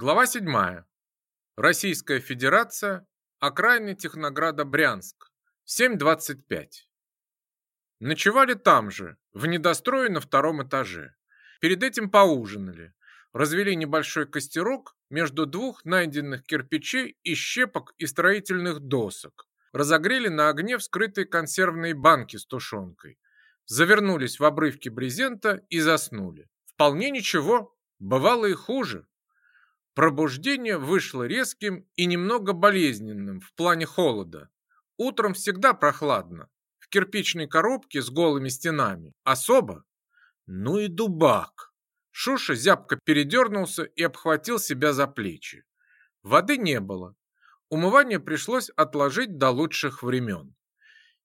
Глава 7. Российская Федерация. Окраины Технограда Брянск. 7.25. Ночевали там же, в недострое на втором этаже. Перед этим поужинали. Развели небольшой костерок между двух найденных кирпичей и щепок и строительных досок. Разогрели на огне вскрытые консервные банки с тушенкой. Завернулись в обрывки брезента и заснули. Вполне ничего, бывало и хуже. Пробуждение вышло резким и немного болезненным в плане холода. Утром всегда прохладно. В кирпичной коробке с голыми стенами. Особо. Ну и дубак. Шуша зябко передернулся и обхватил себя за плечи. Воды не было. Умывание пришлось отложить до лучших времен.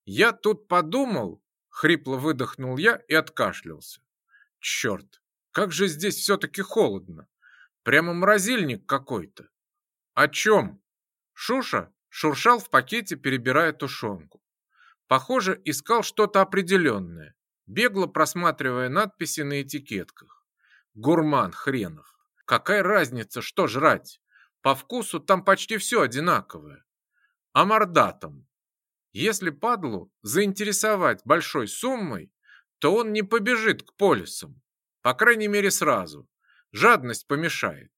«Я тут подумал», — хрипло выдохнул я и откашлялся. «Черт, как же здесь все-таки холодно!» Прямо морозильник какой-то. О чем? Шуша шуршал в пакете, перебирая тушенку. Похоже, искал что-то определенное, бегло просматривая надписи на этикетках. Гурман хренов. Какая разница, что жрать? По вкусу там почти все одинаковое. А мордатом. Если падлу заинтересовать большой суммой, то он не побежит к полюсам. По крайней мере, сразу. Жадность помешает.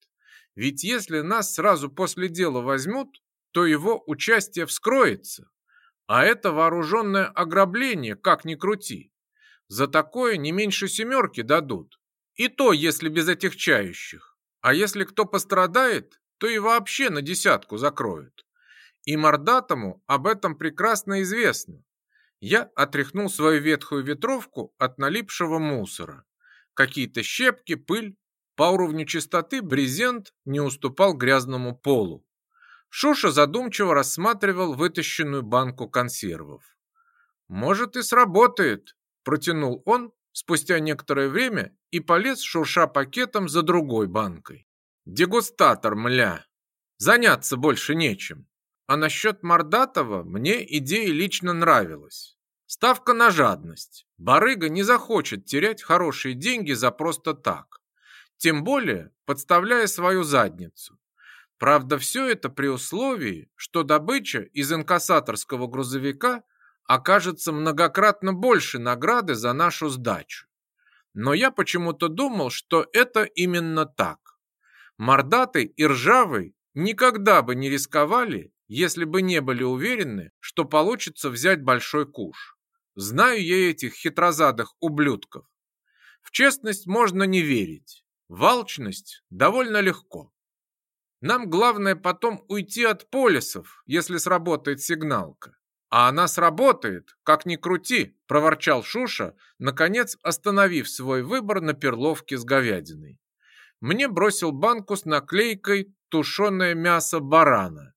Ведь если нас сразу после дела возьмут, то его участие вскроется. А это вооруженное ограбление, как ни крути. За такое не меньше семерки дадут. И то, если без этих чающих. А если кто пострадает, то и вообще на десятку закроют. И Мордатому об этом прекрасно известно. Я отряхнул свою ветхую ветровку от налипшего мусора. Какие-то щепки, пыль, по уровню чистоты брезент не уступал грязному полу. Шуша задумчиво рассматривал вытащенную банку консервов. «Может, и сработает», – протянул он спустя некоторое время и полез, шурша пакетом за другой банкой. «Дегустатор, мля! Заняться больше нечем. А насчет Мордатова мне идея лично нравилась. Ставка на жадность. Барыга не захочет терять хорошие деньги за просто так тем более подставляя свою задницу. Правда, все это при условии, что добыча из инкассаторского грузовика окажется многократно больше награды за нашу сдачу. Но я почему-то думал, что это именно так. Мордатый и Ржавый никогда бы не рисковали, если бы не были уверены, что получится взять большой куш. Знаю я этих хитрозадых ублюдков. В честность можно не верить. Волчность довольно легко. Нам главное потом уйти от полисов, если сработает сигналка. А она сработает, как ни крути, проворчал Шуша, наконец остановив свой выбор на перловке с говядиной. Мне бросил банку с наклейкой «Тушеное мясо барана».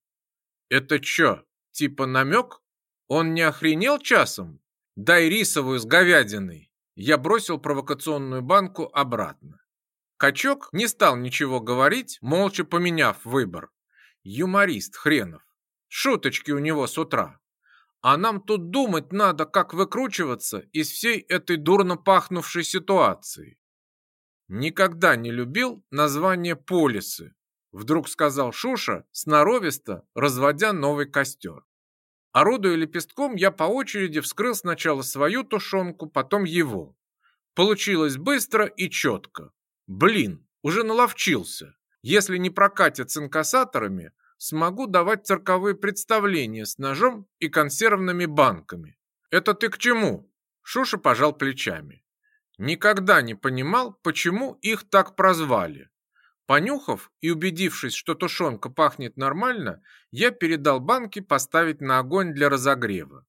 Это чё, типа намек? Он не охренел часом? Дай рисовую с говядиной. Я бросил провокационную банку обратно. Качок не стал ничего говорить, молча поменяв выбор. Юморист хренов. Шуточки у него с утра. А нам тут думать надо, как выкручиваться из всей этой дурно пахнувшей ситуации. Никогда не любил название полисы, вдруг сказал Шуша, сноровисто разводя новый костер. Орудуя лепестком, я по очереди вскрыл сначала свою тушенку, потом его. Получилось быстро и четко. Блин, уже наловчился. Если не прокатят с инкассаторами, смогу давать цирковые представления с ножом и консервными банками. Это ты к чему? Шуша пожал плечами. Никогда не понимал, почему их так прозвали. Понюхав и убедившись, что тушенка пахнет нормально, я передал банки поставить на огонь для разогрева.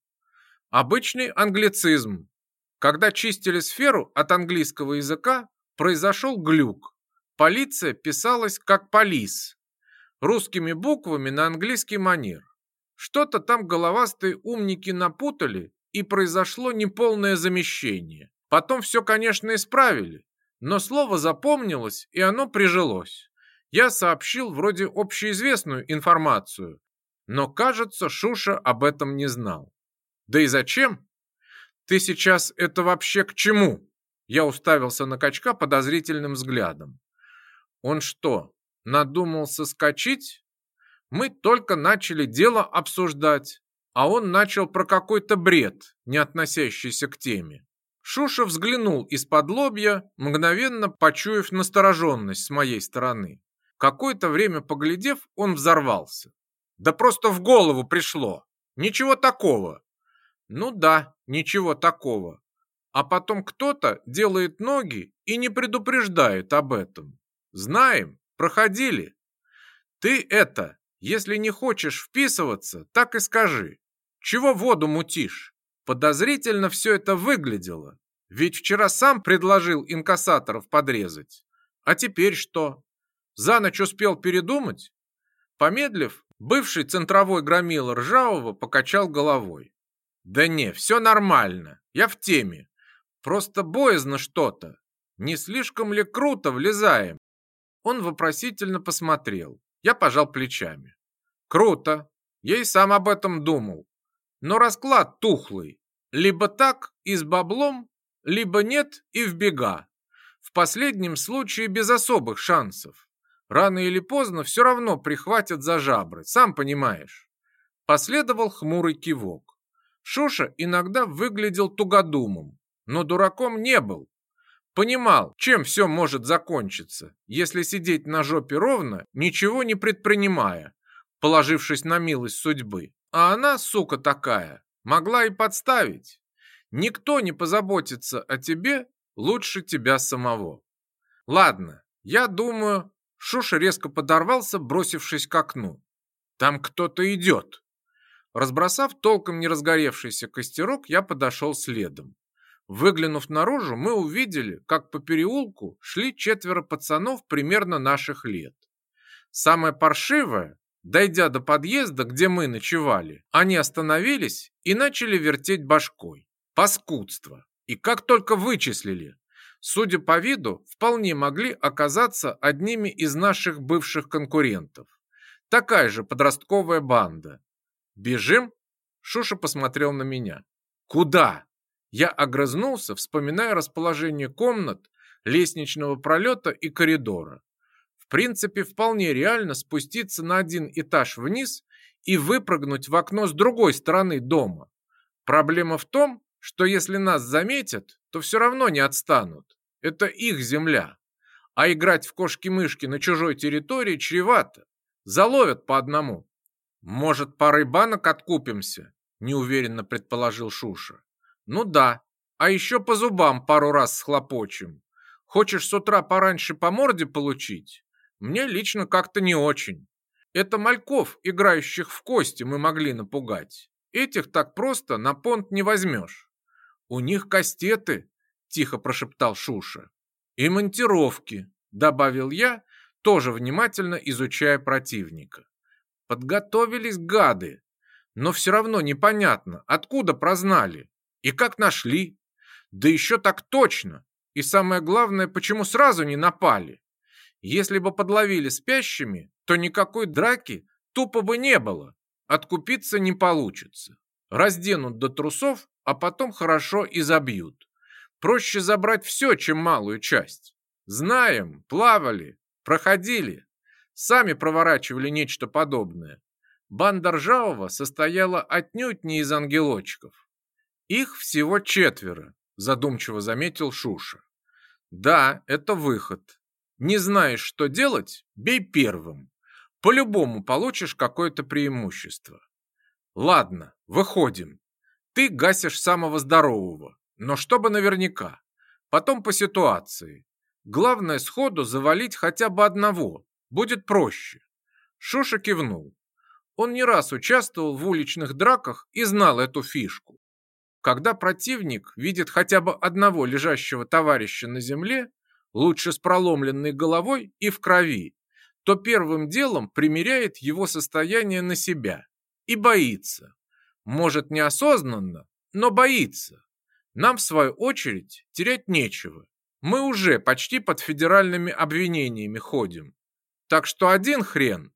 Обычный англицизм. Когда чистили сферу от английского языка, произошел глюк. Полиция писалась как полис, русскими буквами на английский манер. Что-то там головастые умники напутали, и произошло неполное замещение. Потом все, конечно, исправили, но слово запомнилось, и оно прижилось. Я сообщил вроде общеизвестную информацию, но, кажется, Шуша об этом не знал. Да и зачем? Ты сейчас это вообще к чему? Я уставился на качка подозрительным взглядом. Он что, надумал соскочить? Мы только начали дело обсуждать, а он начал про какой-то бред, не относящийся к теме. Шуша взглянул из-под лобья, мгновенно почуяв настороженность с моей стороны. Какое-то время поглядев, он взорвался. «Да просто в голову пришло! Ничего такого!» «Ну да, ничего такого а потом кто-то делает ноги и не предупреждает об этом. Знаем, проходили. Ты это, если не хочешь вписываться, так и скажи. Чего воду мутишь? Подозрительно все это выглядело. Ведь вчера сам предложил инкассаторов подрезать. А теперь что? За ночь успел передумать? Помедлив, бывший центровой громила Ржавого покачал головой. Да не, все нормально, я в теме. Просто боязно что-то. Не слишком ли круто влезаем? Он вопросительно посмотрел. Я пожал плечами. Круто. Я и сам об этом думал. Но расклад тухлый. Либо так и с баблом, либо нет и в бега. В последнем случае без особых шансов. Рано или поздно все равно прихватят за жабры, сам понимаешь. Последовал хмурый кивок. Шуша иногда выглядел тугодумом, но дураком не был. Понимал, чем все может закончиться, если сидеть на жопе ровно, ничего не предпринимая, положившись на милость судьбы. А она, сука такая, могла и подставить. Никто не позаботится о тебе лучше тебя самого. Ладно, я думаю... Шуша резко подорвался, бросившись к окну. Там кто-то идет. Разбросав толком не разгоревшийся костерок, я подошел следом. Выглянув наружу, мы увидели, как по переулку шли четверо пацанов примерно наших лет. Самое паршивое, дойдя до подъезда, где мы ночевали, они остановились и начали вертеть башкой. Паскудство. И как только вычислили, судя по виду, вполне могли оказаться одними из наших бывших конкурентов. Такая же подростковая банда. «Бежим?» Шуша посмотрел на меня. «Куда?» Я огрызнулся, вспоминая расположение комнат, лестничного пролета и коридора. В принципе, вполне реально спуститься на один этаж вниз и выпрыгнуть в окно с другой стороны дома. Проблема в том, что если нас заметят, то все равно не отстанут. Это их земля. А играть в кошки-мышки на чужой территории чревато. Заловят по одному. Может, пары банок откупимся? Неуверенно предположил Шуша. Ну да, а еще по зубам пару раз схлопочем. Хочешь с утра пораньше по морде получить? Мне лично как-то не очень. Это мальков, играющих в кости, мы могли напугать. Этих так просто на понт не возьмешь. У них кастеты, тихо прошептал Шуша. И монтировки, добавил я, тоже внимательно изучая противника. Подготовились гады, но все равно непонятно, откуда прознали. И как нашли? Да еще так точно. И самое главное, почему сразу не напали? Если бы подловили спящими, то никакой драки тупо бы не было. Откупиться не получится. Разденут до трусов, а потом хорошо и забьют. Проще забрать все, чем малую часть. Знаем, плавали, проходили. Сами проворачивали нечто подобное. Банда Ржавого состояла отнюдь не из ангелочков. «Их всего четверо», — задумчиво заметил Шуша. «Да, это выход. Не знаешь, что делать? Бей первым. По-любому получишь какое-то преимущество». «Ладно, выходим. Ты гасишь самого здорового, но чтобы наверняка. Потом по ситуации. Главное сходу завалить хотя бы одного. Будет проще». Шуша кивнул. Он не раз участвовал в уличных драках и знал эту фишку. Когда противник видит хотя бы одного лежащего товарища на земле, лучше с проломленной головой и в крови, то первым делом примеряет его состояние на себя и боится. Может, неосознанно, но боится. Нам, в свою очередь, терять нечего. Мы уже почти под федеральными обвинениями ходим. Так что один хрен.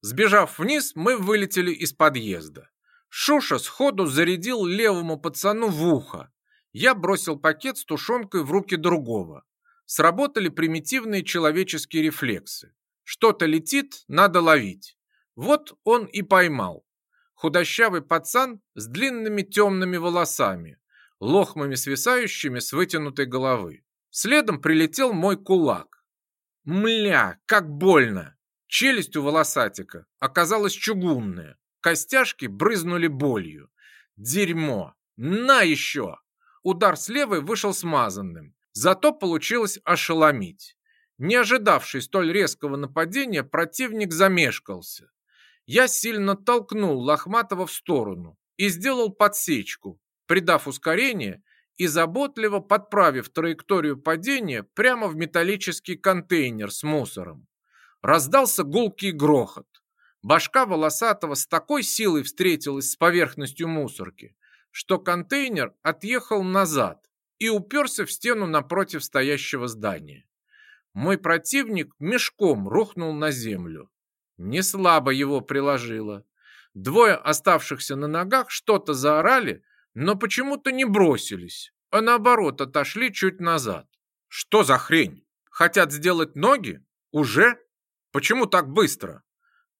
Сбежав вниз, мы вылетели из подъезда. Шуша сходу зарядил левому пацану в ухо. Я бросил пакет с тушенкой в руки другого. Сработали примитивные человеческие рефлексы. Что-то летит, надо ловить. Вот он и поймал. Худощавый пацан с длинными темными волосами, лохмами свисающими с вытянутой головы. Следом прилетел мой кулак. Мля, как больно! Челюсть у волосатика оказалась чугунная. Костяшки брызнули болью. Дерьмо! На еще! Удар с левой вышел смазанным, зато получилось ошеломить. Не ожидавший столь резкого нападения, противник замешкался. Я сильно толкнул Лохматова в сторону и сделал подсечку, придав ускорение и заботливо подправив траекторию падения прямо в металлический контейнер с мусором. Раздался гулкий грохот. Башка Волосатого с такой силой встретилась с поверхностью мусорки, что контейнер отъехал назад и уперся в стену напротив стоящего здания. Мой противник мешком рухнул на землю. Не слабо его приложило. Двое оставшихся на ногах что-то заорали, но почему-то не бросились, а наоборот отошли чуть назад. Что за хрень? Хотят сделать ноги? Уже? Почему так быстро?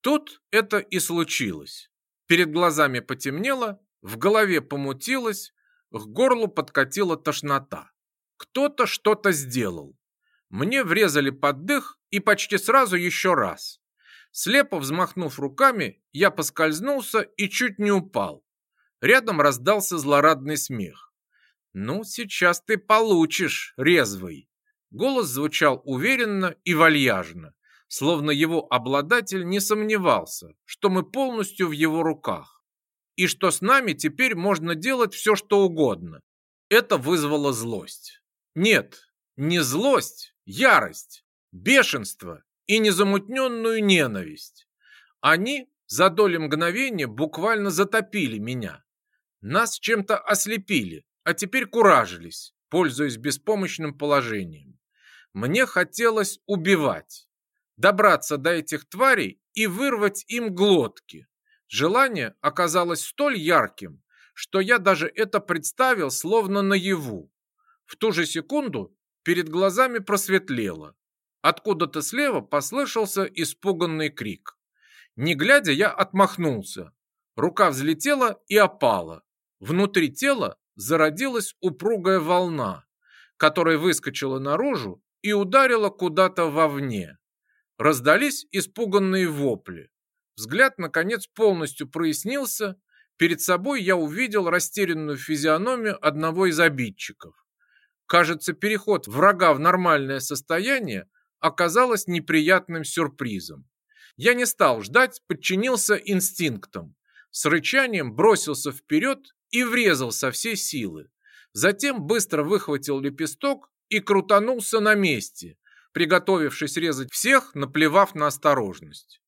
Тут это и случилось. Перед глазами потемнело, в голове помутилось, к горлу подкатила тошнота. Кто-то что-то сделал. Мне врезали под дых и почти сразу еще раз. Слепо взмахнув руками, я поскользнулся и чуть не упал. Рядом раздался злорадный смех. «Ну, сейчас ты получишь, резвый!» Голос звучал уверенно и вальяжно словно его обладатель не сомневался, что мы полностью в его руках, и что с нами теперь можно делать все, что угодно. Это вызвало злость. Нет, не злость, ярость, бешенство и незамутненную ненависть. Они за доли мгновения буквально затопили меня. Нас чем-то ослепили, а теперь куражились, пользуясь беспомощным положением. Мне хотелось убивать добраться до этих тварей и вырвать им глотки. Желание оказалось столь ярким, что я даже это представил словно наяву. В ту же секунду перед глазами просветлело. Откуда-то слева послышался испуганный крик. Не глядя, я отмахнулся. Рука взлетела и опала. Внутри тела зародилась упругая волна, которая выскочила наружу и ударила куда-то вовне. Раздались испуганные вопли. Взгляд, наконец, полностью прояснился. Перед собой я увидел растерянную физиономию одного из обидчиков. Кажется, переход врага в нормальное состояние оказалось неприятным сюрпризом. Я не стал ждать, подчинился инстинктам. С рычанием бросился вперед и врезал со всей силы. Затем быстро выхватил лепесток и крутанулся на месте, приготовившись резать всех, наплевав на осторожность.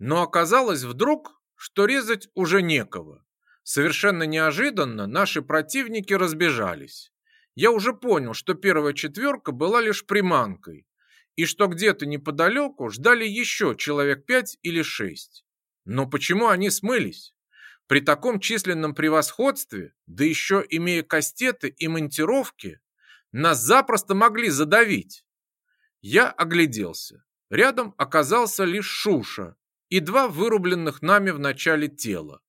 Но оказалось вдруг, что резать уже некого. Совершенно неожиданно наши противники разбежались. Я уже понял, что первая четверка была лишь приманкой, и что где-то неподалеку ждали еще человек пять или шесть. Но почему они смылись? При таком численном превосходстве, да еще имея кастеты и монтировки, нас запросто могли задавить. Я огляделся. Рядом оказался лишь Шуша и два вырубленных нами в начале тела.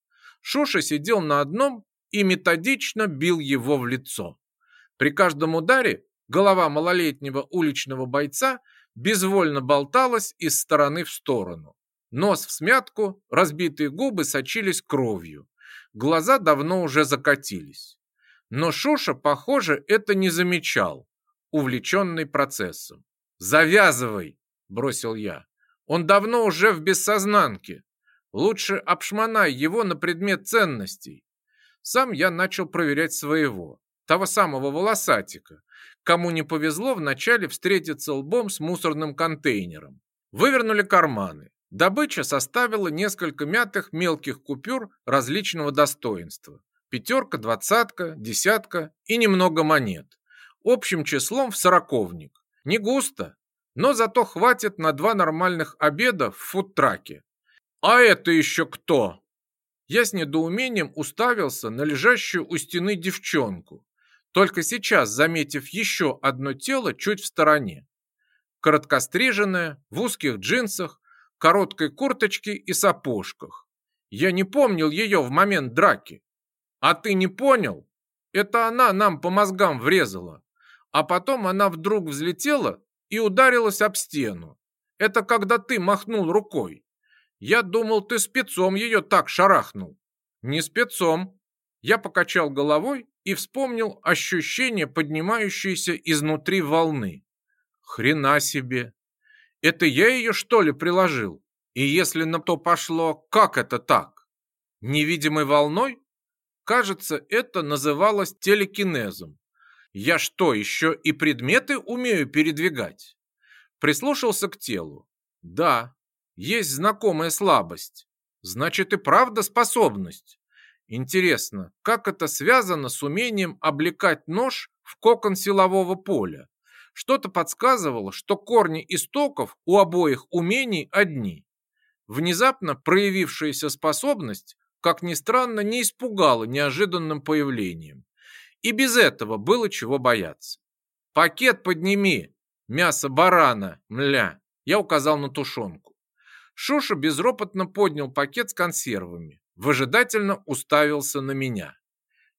Шуша сидел на одном и методично бил его в лицо. При каждом ударе голова малолетнего уличного бойца безвольно болталась из стороны в сторону. Нос в смятку, разбитые губы сочились кровью. Глаза давно уже закатились. Но Шуша, похоже, это не замечал, увлеченный процессом завязывай бросил я он давно уже в бессознанке лучше обшмонай его на предмет ценностей сам я начал проверять своего того самого волосатика кому не повезло вначале встретиться лбом с мусорным контейнером вывернули карманы Добыча составила несколько мятых мелких купюр различного достоинства. Пятерка, двадцатка, десятка и немного монет. Общим числом в сороковник. Не густо, но зато хватит на два нормальных обеда в фудтраке. А это еще кто? Я с недоумением уставился на лежащую у стены девчонку, только сейчас заметив еще одно тело чуть в стороне. Короткостриженное, в узких джинсах, короткой курточке и сапожках. Я не помнил ее в момент драки. А ты не понял? Это она нам по мозгам врезала. А потом она вдруг взлетела и ударилась об стену. Это когда ты махнул рукой. Я думал, ты спецом ее так шарахнул. Не спецом. Я покачал головой и вспомнил ощущение поднимающееся изнутри волны. Хрена себе. Это я ее, что ли, приложил? И если на то пошло, как это так? Невидимой волной? Кажется, это называлось телекинезом. Я что, еще и предметы умею передвигать? Прислушался к телу. Да, есть знакомая слабость. Значит и правда способность. Интересно, как это связано с умением облекать нож в кокон силового поля? Что-то подсказывало, что корни истоков у обоих умений одни. Внезапно проявившаяся способность, как ни странно, не испугала неожиданным появлением. И без этого было чего бояться. «Пакет подними! Мясо барана, мля!» Я указал на тушенку. Шуша безропотно поднял пакет с консервами, выжидательно уставился на меня.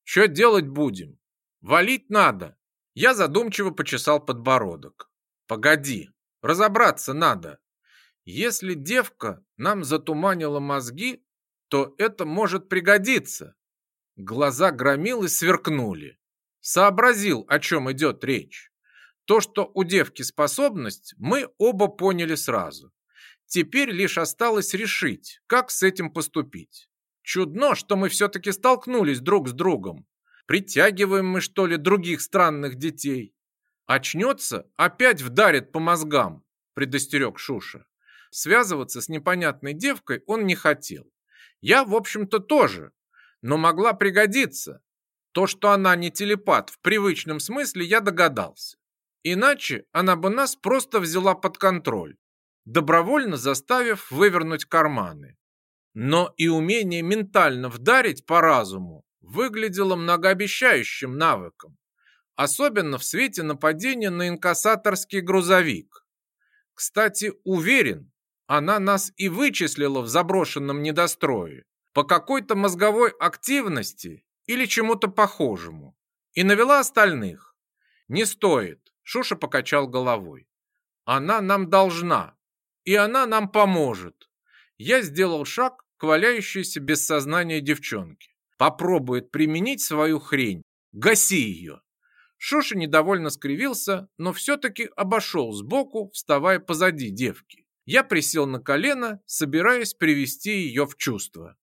«Че делать будем? Валить надо!» Я задумчиво почесал подбородок. «Погоди, разобраться надо. Если девка нам затуманила мозги, то это может пригодиться. Глаза громилы сверкнули. Сообразил, о чем идет речь. То, что у девки способность, мы оба поняли сразу. Теперь лишь осталось решить, как с этим поступить. Чудно, что мы все-таки столкнулись друг с другом. Притягиваем мы, что ли, других странных детей? Очнется, опять вдарит по мозгам, предостерег Шуша. Связываться с непонятной девкой он не хотел. Я, в общем-то, тоже, но могла пригодиться. То, что она не телепат, в привычном смысле я догадался. Иначе она бы нас просто взяла под контроль, добровольно заставив вывернуть карманы. Но и умение ментально вдарить по разуму выглядело многообещающим навыком, особенно в свете нападения на инкассаторский грузовик. Кстати, уверен, она нас и вычислила в заброшенном недострое по какой-то мозговой активности или чему-то похожему, и навела остальных. Не стоит, Шуша покачал головой. Она нам должна, и она нам поможет. Я сделал шаг к валяющейся без сознания девчонке. Попробует применить свою хрень. Гаси ее. Шуша недовольно скривился, но все-таки обошел сбоку, вставая позади девки. Я присел на колено, собираясь привести ее в чувство.